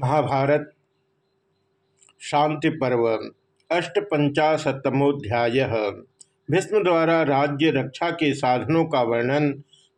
महाभारत, शांति पर्व, अष्टपंचाशतमोध्याय। भीष्म द्वारा राज्य रक्षा के साधनों का वर्णन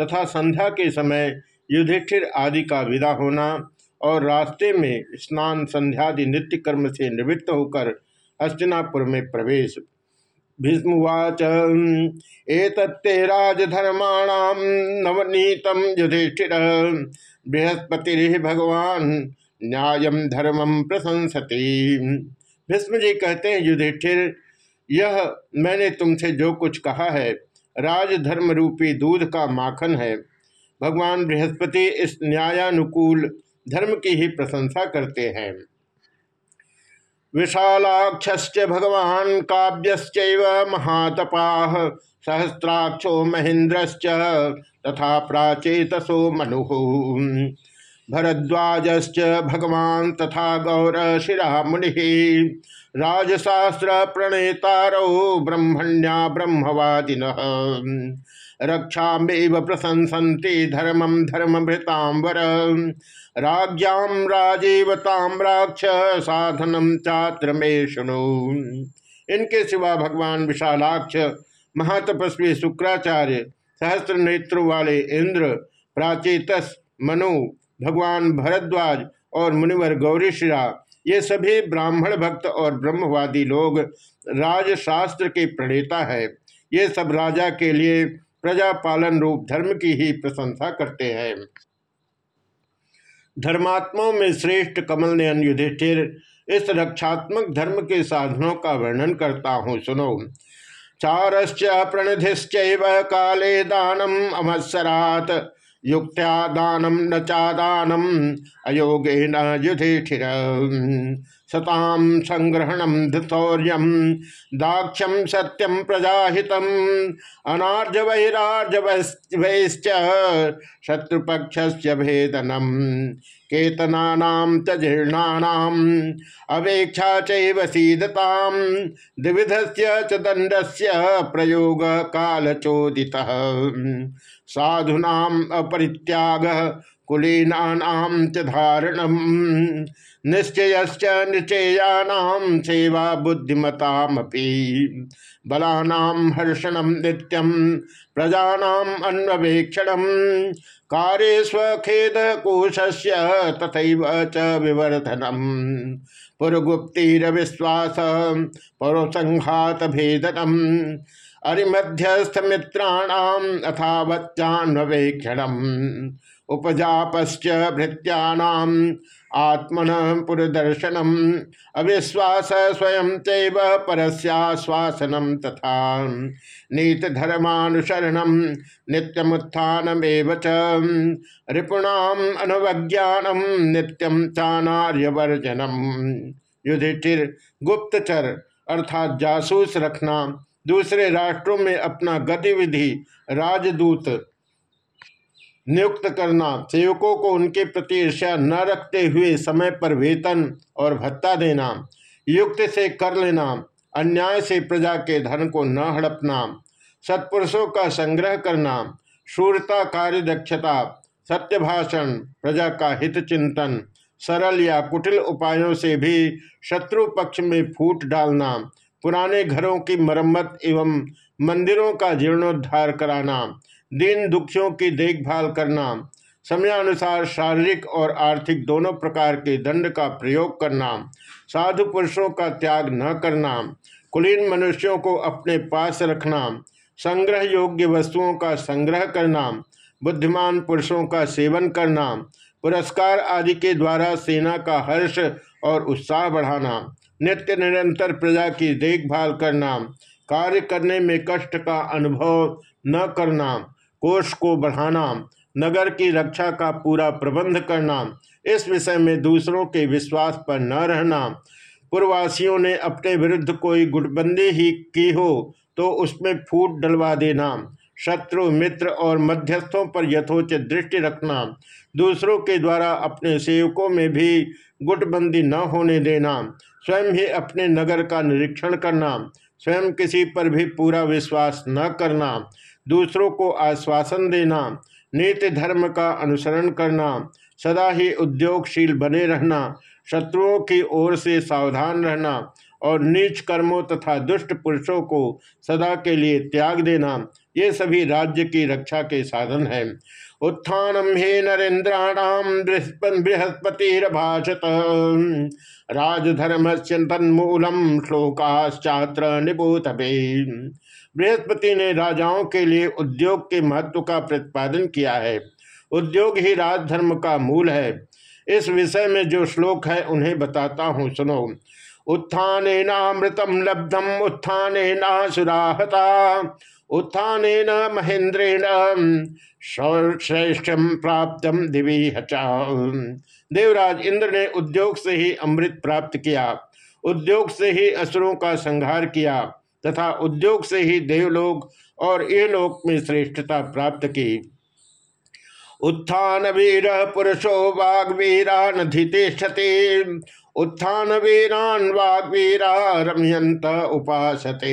तथा संध्या के समय युधिष्ठिर आदि का विदा होना और रास्ते में स्नान, संध्यादि नित्य कर्म से निवृत्त होकर हस्तिनापुर में प्रवेश। भीष्मवाच एतत्ते राजधर्माणाम नवनीतम युधिष्ठिर। बृहस्पति भगवान न्यायम धर्मम प्रशंसती। भीष्म जी कहते हैं, युधिष्ठिर, यह मैंने तुमसे जो कुछ कहा है राजधर्म रूपी दूध का माखन है। भगवान बृहस्पति इस न्यायानुकूल धर्म की ही प्रशंसा करते हैं। विशालाक्ष भगवान काव्यश्च महातपा, सहस्राक्षो महेंद्रश्च तथा प्राचेतसो मनु। भरद्वाज भगवान तथा गौर शिरा मुनि। राजशास्त्र प्रणेतारो ब्रह्मण्या ब्रह्मवादिन। रक्षा प्रशंसन्ति धर्मम धर्मभृतांबर राज्ञां राजीवताम्राक्ष साधनम चात्र में शुणु। इनके सिवा भगवान विशालाक्ष, महातपस्वी शुक्राचार्य सहस्त्र नेत्र वाले इंद्र, प्राचेतस, मनु भगवान भरद्वाज और मुनिवर गौरीशिरा, ये सभी ब्राह्मण भक्त और ब्रह्मवादी लोग राजशास्त्र के प्रणेता है। ये सब राजा के लिए प्रजा पालन रूप धर्म की ही प्रशंसा करते हैं। धर्मात्माओं में श्रेष्ठ कमल नयन युधिष्ठिर, इस रक्षात्मक धर्म के साधनों का वर्णन करता हूँ, सुनो। चारश्च प्रणधिश्च काले दानम अमत्सरात युक्त्या दानम न चादानम अयोगे न युधिष्ठिर। सताम संग्रहणम धौर्यम दाक्ष्यम सत्यम प्रजाहित अनार्ज वैरार्ज वैश्च शत्रुपक्ष भेदनम केतना च अवेक्षा चीदता द्विविध च दंड से प्रयोग कालचोदिता साधुना अपरित्याग कुलीनानाम च धारणम। निश्चयश्च सेवा बुद्धिमतामपि। बलानाम हर्षणम नित्यम प्रजानाम अन्वेक्षणम कार्य स्वखेद कोशस्य तथैव च विवर्धनम। पुरगुप्तिर विश्वास परोसंघात भेदनम अरिमध्यस्थ मित्राणाम अथावच्चान्वेक्षणम उपजापश्च भृत्यानाम आत्मन पुरदर्शनम। अविश्वास स्वयं चैव परस्याश्वासनम तथा नीत धर्मानुसरणम नित्यमुत्थानमेव रिपुणाम अनुवज्ञानम। नित्यम चानार्यवर्जनम युधिष्ठिर गुप्तचर अर्थात जासूस रखना दूसरे राष्ट्रों में अपना गतिविधि राजदूत नियुक्त करना, सेवकों को उनके प्रति ईर्ष्या न रखते हुए समय पर वेतन और भत्ता देना, युक्त से कर लेना, अन्याय से प्रजा के धन को न हड़पना, सत्पुरुषों का संग्रह करना, शूरता, कार्य दक्षता, सत्य भाषण, प्रजा का हित चिंतन, सरल या कुटिल उपायों से भी शत्रु पक्ष में फूट डालना पुराने घरों की मरम्मत एवं मंदिरों का जीर्णोद्धार कराना, दीन दुखियों की देखभाल करना, समयानुसार शारीरिक और आर्थिक दोनों प्रकार के दंड का प्रयोग करना, साधु पुरुषों का त्याग न करना, कुलीन मनुष्यों को अपने पास रखना, संग्रह योग्य वस्तुओं का संग्रह करना, बुद्धिमान पुरुषों का सेवन करना, पुरस्कार आदि के द्वारा सेना का हर्ष और उत्साह बढ़ाना नित्य निरंतर प्रजा की देखभाल करना, कार्य करने में कष्ट का अनुभव न करना, कोष को बढ़ाना, नगर की रक्षा का पूरा प्रबंध करना, इस विषय में दूसरों के विश्वास पर न रहना। पूर्ववासियों ने अपने विरुद्ध कोई गुटबंदी ही की हो तो उसमें फूट डलवा देना। शत्रु, मित्र और मध्यस्थों पर यथोचित दृष्टि रखना। दूसरों के द्वारा अपने सेवकों में भी गुटबंदी न होने देना। स्वयं ही अपने नगर का निरीक्षण करना, स्वयं किसी पर भी पूरा विश्वास न करना, दूसरों को आश्वासन देना, नीति धर्म का अनुसरण करना, सदा ही उद्योगशील बने रहना, शत्रुओं की ओर से सावधान रहना और नीच कर्मों तथा दुष्ट पुरुषों को सदा के लिए त्याग देना, ये सभी राज्य की रक्षा के साधन हैं। उत्थानम हे नरेन्द्राणाम बृहस्पतिरभाषत। राजधर्म से तन्मूलम श्लोकाश्चात्र निबोध बृहस्पति ने राजाओं के लिए उद्योग के महत्व का प्रतिपादन किया है। उद्योग ही राजधर्म का मूल है। इस विषय में जो श्लोक है, उन्हें बताता हूँ, सुनो। उत्थान नामृतम लब्धम उत्थान नासुराहता उत्थान महेंद्रेण श्रेष्ठ प्राप्त दिवी हचा देवराज इंद्र ने उद्योग से ही अमृत प्राप्त किया, उद्योग से ही असुरों का संहार किया, तथा उद्योग से ही देवलोक और ये लोक में श्रेष्ठता प्राप्त की। उत्थान वीर पुरुषो वाग्वीरा नधितिष्ठते उत्थान वीरान वाग्वीरा रमयंत उपासते।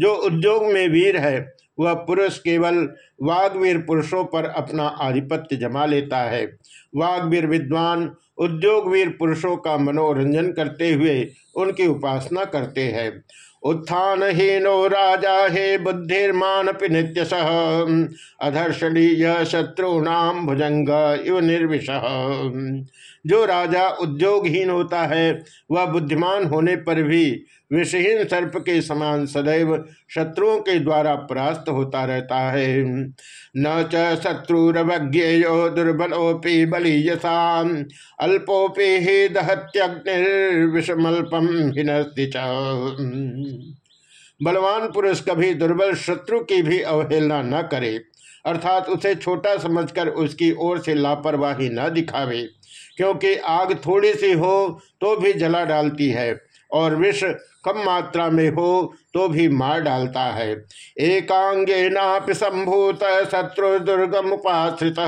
जो उद्योग में वीर है, वह पुरुष केवल वाग्वीर पुरुषों पर अपना आधिपत्य जमा लेता है। वाग्वीर विद्वान उद्योगवीर पुरुषों का मनोरंजन करते हुए उनकी उपासना करते हैं। उत्थान हीनो राजा हे बुद्धिर्मान नित्य सह। अधर्षणीय शत्रुणाम भुजंग इव निर्विष। जो राजा उद्योगहीन होता है, वह बुद्धिमान होने पर भी विषहीन सर्प के समान सदैव शत्रुओं के द्वारा परास्त होता रहता है। न च शत्रुरवज्ञेयो दुर्बलोपि बलीयसा। अल्पोपि ही दहत्यग्निर्विषमल्पम हिनस्ति बलवान पुरुष कभी दुर्बल शत्रु की भी अवहेलना न करे, अर्थात उसे छोटा समझकर उसकी ओर से लापरवाही न दिखावे, क्योंकि आग थोड़ी सी हो तो भी जला डालती है। और विष कम मात्रा में हो तो भी मार डालता है। एकांगे नापि संभूत शत्रु दुर्गम उपाश्रित।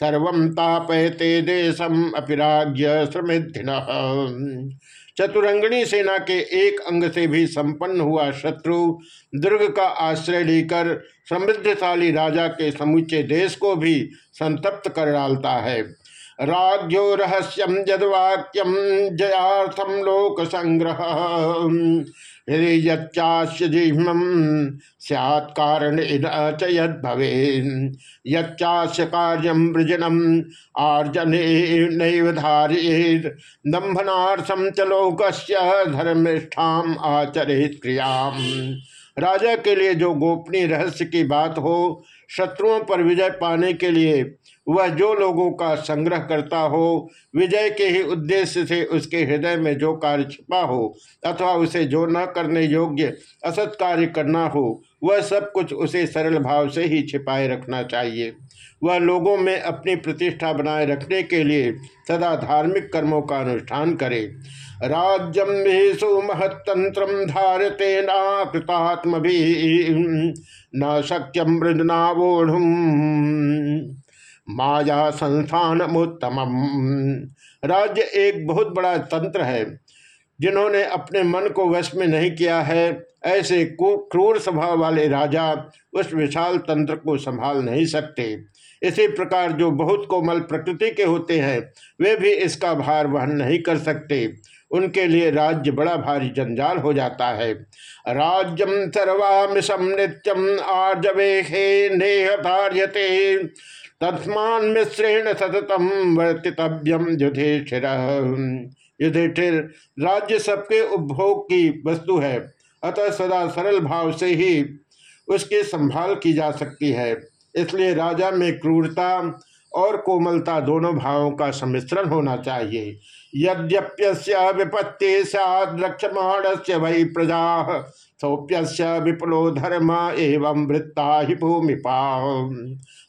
सर्व तापयते देशम अपिराज्य समृद्धि चतुरंगणी सेना के एक अंग से भी संपन्न हुआ शत्रु दुर्ग का आश्रय लेकर समृद्धशाली राजा के समूचे देश को भी संतप्त कर डालता है। राज्यो रहस्यम जदवाक्यम जयार्थम लोक संग्रह जिह्म सैत् कारण यद भवे यच्चास्य कार्यम वृजनम आर्जने च लोकस्य धर्मिष्ठाम आचरित क्रियाम। राजा के लिए जो गोपनीय रहस्य की बात हो, शत्रुओं पर विजय पाने के लिए वह जो लोगों का संग्रह करता हो, विजय के ही उद्देश्य से उसके हृदय में जो कार्य छिपा हो, अथवा उसे जो न करने योग्य असत कार्य करना हो, वह सब कुछ उसे सरल भाव से ही छिपाए रखना चाहिए। वह लोगों में अपनी प्रतिष्ठा बनाए रखने के लिए सदा धार्मिक कर्मों का अनुष्ठान करे। राज्यम भी सुमहतंत्र धारते नाकृतात्म भी न शक्यम मृदनावोढ़ माया संस्थान उत्तम राज्य एक बहुत बड़ा तंत्र है, जिन्होंने अपने मन को वश में नहीं किया है। ऐसे क्रूर स्वभाव वाले राजा उस विशाल तंत्र को संभाल नहीं सकते। इसी प्रकार जो बहुत कोमल प्रकृति के होते हैं, वे भी इसका भार वहन नहीं कर सकते। उनके लिए राज्य बड़ा भारी जंजाल हो जाता है। राज्यम सर्वामिशम नित्यम आर्जवे नेहतार्यते तस्मान मिश्रेण सततम वर्तितव्यम युधिष्ठिर। युधिष्ठिर, राज्य सबके उपभोग की वस्तु है। अतः सदा सरल भाव से ही उसकी संभाल की जा सकती है। इसलिए राजा में क्रूरता और कोमलता दोनों भावों का सम्मिश्रण होना चाहिए। यद्यप्य विपत्ति सक्षमाण से वै प्रजा सौप्य विपुलो धर्म एवं वृत्ता ही भूमिपा।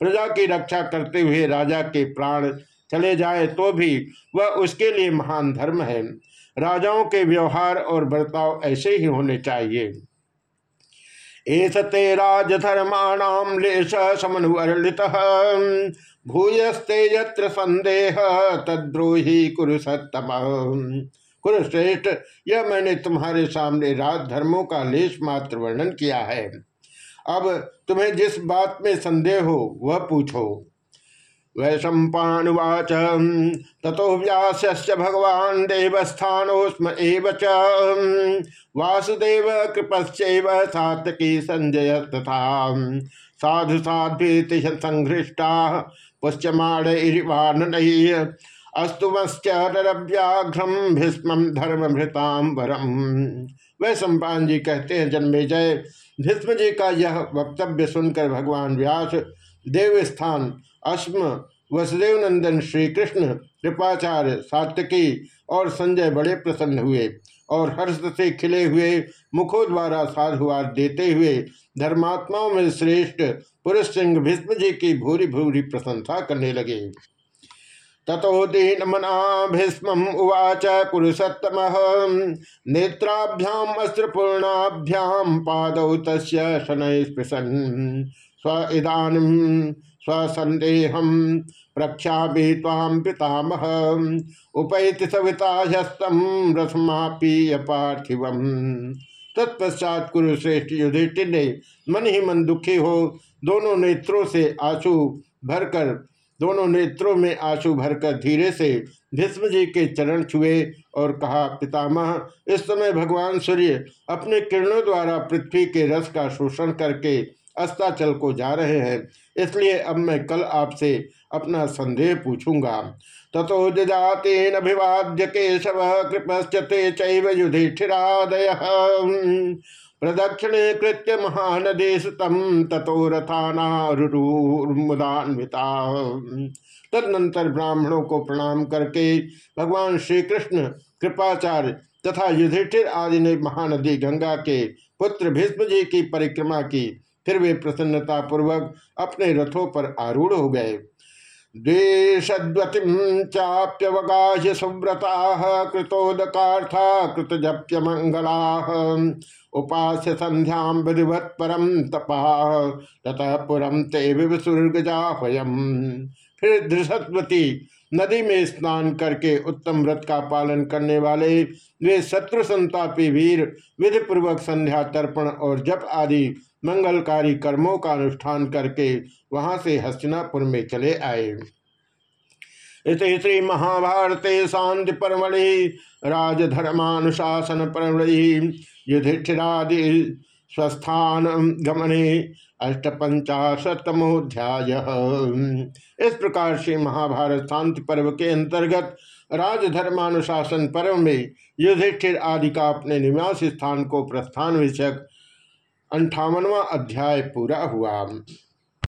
प्रजा की रक्षा करते हुए राजा के प्राण चले जाए तो भी वह उसके लिए महान धर्म है। राजाओं के व्यवहार और बर्ताव ऐसे ही होने चाहिए। एसते राजधर्माणाम लेश समनुवर्णित भूयस्ते यत्र संदेह तद्रोही कुरुसत्तम। कुरुश्रेष्ठ, यह मैंने तुम्हारे सामने राजधर्मों का लेश मात्र वर्णन किया है। अब तुम्हें जिस बात में संदेह हो, वह पूछो। वैशंपावाच ततो व्यास भगवान देवस्थानोस्म एव च। वासुदेव कृपश्चैव सातकी संजय तथा साधु साध्वी संघृष्टा, पुष्यमाण अस्तुमश्चरव्याघ्रम भीष्म धर्मभृताम वरम वह सम्पान जी कहते हैं, जन्मे जय। भीष्म जी का यह वक्तव्य सुनकर भगवान व्यास देवस्थान अश्म वसुदेव नंदन श्री कृष्ण कृपाचार्य सात्यकी और संजय बड़े प्रसन्न हुए और हर्ष से खिले हुए मुखों द्वारा साधुवाद देते हुए धर्मात्माओं में श्रेष्ठ पुरुष सिंह भीष्म जी की भूरी भूरी प्रशंसा करने लगे। ततो दीन मना भीष्म उवाच पुरुषोत्तम। नेत्राभ्याम, अस्त्रपूर्णाभ्याम पादौ तस् शनै स्पृशन। स्व इदान स्वसंदेहम प्रख्या ताम पितामह। उपैति सविता हस्तम रसमापीय पार्थिव तत्पश्चात कुरुश्रेष्ठ युधिष्ठिर ने मन ही मन दुखी हो, दोनों नेत्रों से आँसू भरकर, दोनों नेत्रों में आँसू भरकर धीरे से भीष्म जी के चरण छुए और कहा, पितामह, इस समय भगवान सूर्य अपने किरणों द्वारा पृथ्वी के रस का शोषण करके अस्ताचल को जा रहे हैं। इसलिए अब मैं कल आपसे अपना संदेह पूछूँगा। तथो जजातेन अभिवाद्य केशव कृपश्चते चैव युधिष्ठिरादय। प्रदक्षिणे कृत्य महानदेश तम तथो रथानारुमुदान्विता तदनंतर ब्राह्मणों को प्रणाम करके भगवान श्री कृष्ण कृपाचार्य तथा युधिष्ठिर आदि ने महानदी गंगा के पुत्र भीष्म जी की परिक्रमा की। फिर वे प्रसन्नता पूर्वक अपने रथों पर आरूढ़ हो गए। द्वेशद्वतिम चाप्यवगाह्य सुव्रता कृतोदकार्था मंगला संध्या विधिवत परम तपा पुरम ते विवसुर्गजाहयम फिर धृषद्वती नदी में स्नान करके उत्तम व्रत का पालन करने वाले, वे शत्रु संतापी वीर विधि पूर्वक संध्या तर्पण और जप आदि मंगलकारी कर्मों का अनुष्ठान करके वहाँ से हस्तिनापुर में चले आए। इस श्री महाभारते शांति परमणि राजधर्मानुशासन परमणि युधिष्ठिरादि स्वस्थान गमने अष्टपंचाशतमोध्याय इस प्रकार से महाभारत शांति पर्व के अंतर्गत राजधर्मानुशासन पर्व में युधिष्ठिर आदि का अपने निवास स्थान को प्रस्थान विषयक अंठावनवा अध्याय पूरा हुआ।